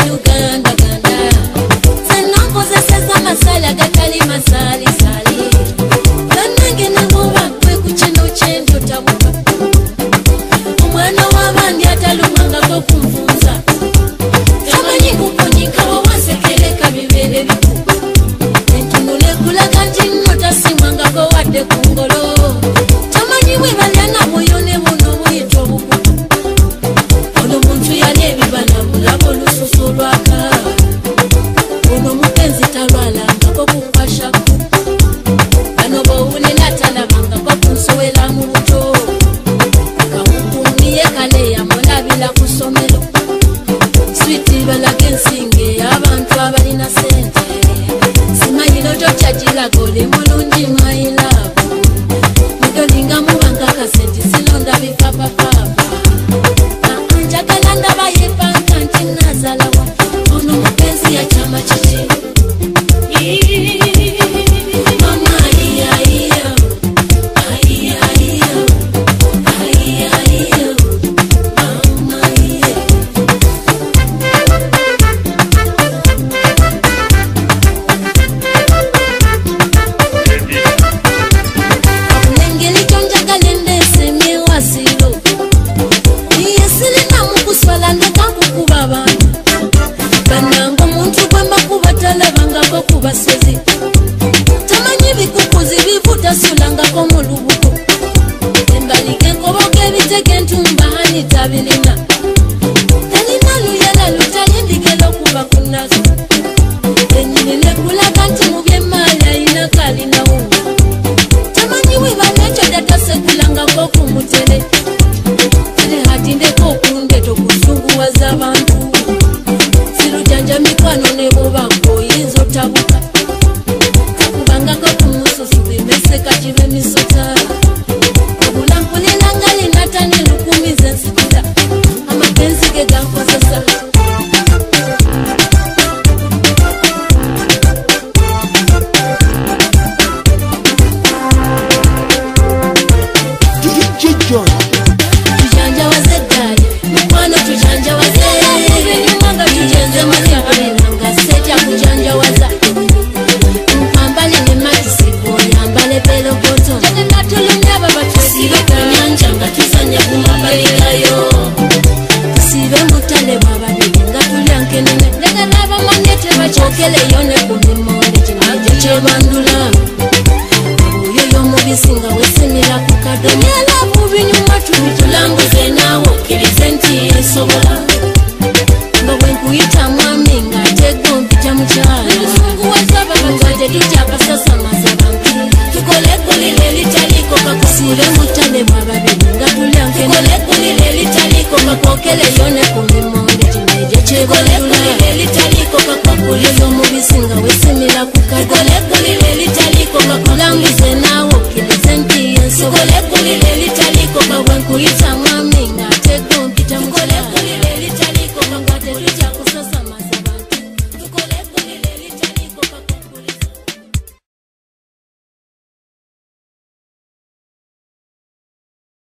Uganda ensinge abantu abalina sente simanyino tyokyagirako lemulungi mailabu mudolingamubangakasente sinondabipapapapa tamanyi bikukuzi bivuta siulangako mulubuku embalikenkoboka ebiteke ntumbaani tabilina ekele yone kumimo ndicinajecebandula uyo yomubisinga wesemira kukadonyela mubi nyuma tuli tulanguze nawo kirize nti esobola ngobwenkuyita mwami nga tegombi ja mucalaguwesabaaae tucakasasamaza bantu tukole kulile litaliko kakusule mutane mwababiri nga tulyankeole kulile litaliko kakokele yone kumimo ndicinajecebandula ulilo mubisinga wesimila kukakolekulilela italikolokolangize nawo kilizentiye nsokolekulile